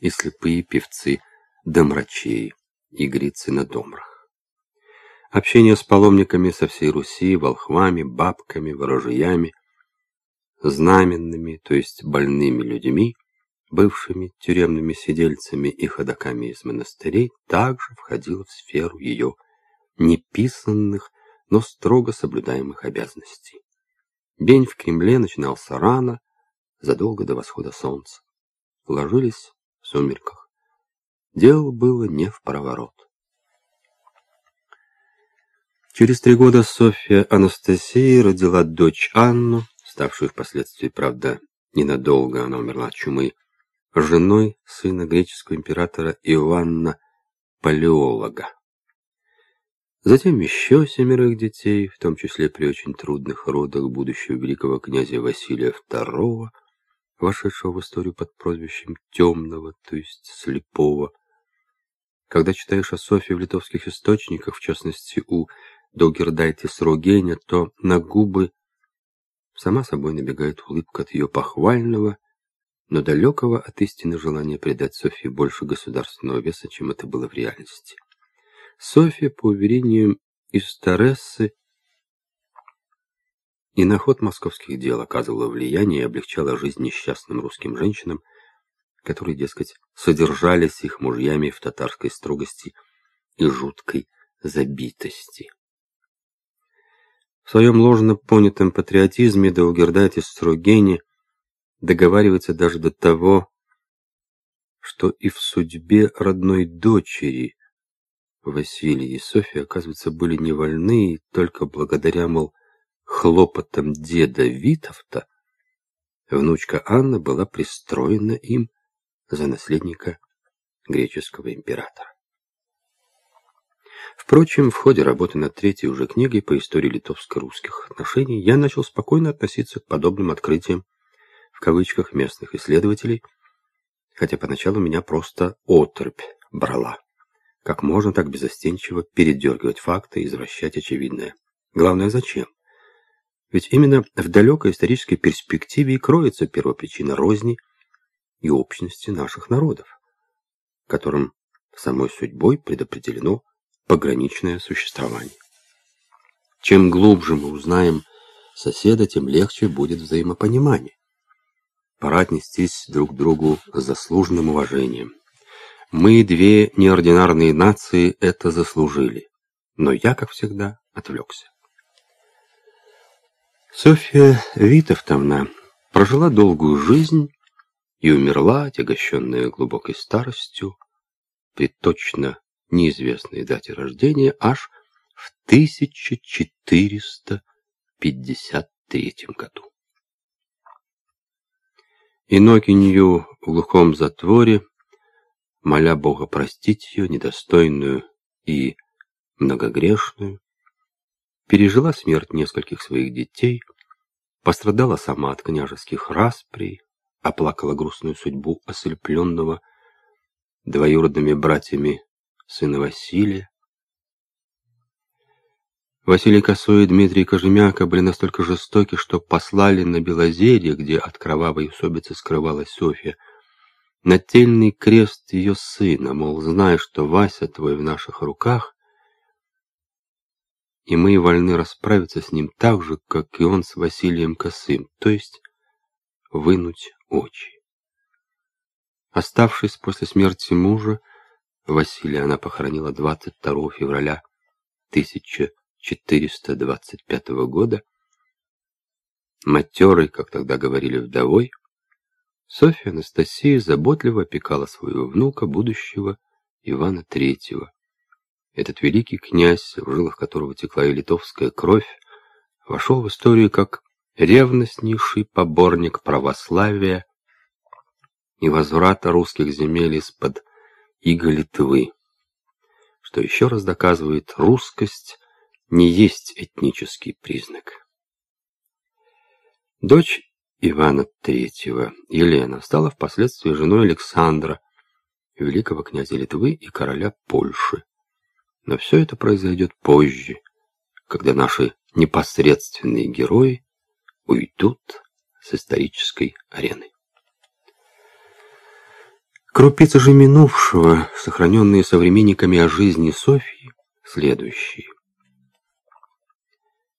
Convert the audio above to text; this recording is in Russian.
и слепые певцы домрачей, игрицы на домрах. Общение с паломниками со всей Руси, волхвами, бабками, ворожиями, знаменными, то есть больными людьми, бывшими тюремными сидельцами и ходоками из монастырей, также входило в сферу ее неписанных, но строго соблюдаемых обязанностей. День в Кремле начинался рано, задолго до восхода солнца. Ложились сумерках. Дело было не в проворот. Через три года Софья Анастасия родила дочь Анну, ставшую впоследствии, правда, ненадолго она умерла от чумы, женой сына греческого императора Иоанна Палеолога. Затем еще семерых детей, в том числе при очень трудных родах будущего великого князя Василия II, вошедшего в историю под прозвищем Темного, то есть Слепого. Когда читаешь о Софии в литовских источниках, в частности у Догердайтис Рогеня, то на губы сама собой набегает улыбка от ее похвального, но далекого от истины желания придать Софии больше государственного веса, чем это было в реальности. Софья, по уверениям Исторессы, и на ход московских дел оказывала влияние и облегчала жизнь несчастным русским женщинам, которые, дескать, содержались их мужьями в татарской строгости и жуткой забитости. В своем ложно понятом патриотизме Даугердатис Строгени договаривается даже до того, что и в судьбе родной дочери Василий и Софья, оказывается, были не вольны, и только благодаря, мол, хлопотам деда Витовта внучка Анна была пристроена им за наследника греческого императора. Впрочем, в ходе работы над третьей уже книгой по истории литовско-русских отношений я начал спокойно относиться к подобным открытиям в кавычках местных исследователей, хотя поначалу меня просто отрыбь брала. Как можно так безостенчиво передергивать факты и извращать очевидное? Главное, зачем? Ведь именно в далекой исторической перспективе и кроется первопричина розни и общности наших народов, которым самой судьбой предопределено пограничное существование. Чем глубже мы узнаем соседа, тем легче будет взаимопонимание. Пора отнестись друг к другу с заслуженным уважением. Мы, две неординарные нации, это заслужили. Но я, как всегда, отвлекся. Софья Витовтовна прожила долгую жизнь и умерла, отягощенная глубокой старостью, при точно неизвестной дате рождения, аж в 1453 году. Инокинью в глухом затворе моля Бога простить ее, недостойную и многогрешную, пережила смерть нескольких своих детей, пострадала сама от княжеских расприй, оплакала грустную судьбу ослепленного двоюродными братьями сына Василия. Василий Косой и Дмитрий Кожемяка были настолько жестоки, что послали на Белозерье, где от кровавой усобицы скрывалась Софья, нательный крест ее сына, мол, зная, что Вася твой в наших руках, и мы вольны расправиться с ним так же, как и он с Василием Косым, то есть вынуть очи. Оставшись после смерти мужа, Василия она похоронила 22 февраля 1425 года, матерой, как тогда говорили, вдовой, Софья Анастасия заботливо опекала своего внука, будущего Ивана Третьего. Этот великий князь, в жилах которого текла и литовская кровь, вошел в историю как ревностнейший поборник православия и возврата русских земель из-под иго Литвы, что еще раз доказывает, русскость не есть этнический признак. Дочь Ивана III, Елена, стала впоследствии женой Александра, великого князя Литвы и короля Польши. Но все это произойдет позже, когда наши непосредственные герои уйдут с исторической арены. Крупицы же минувшего, сохраненные современниками о жизни Софии, следующие.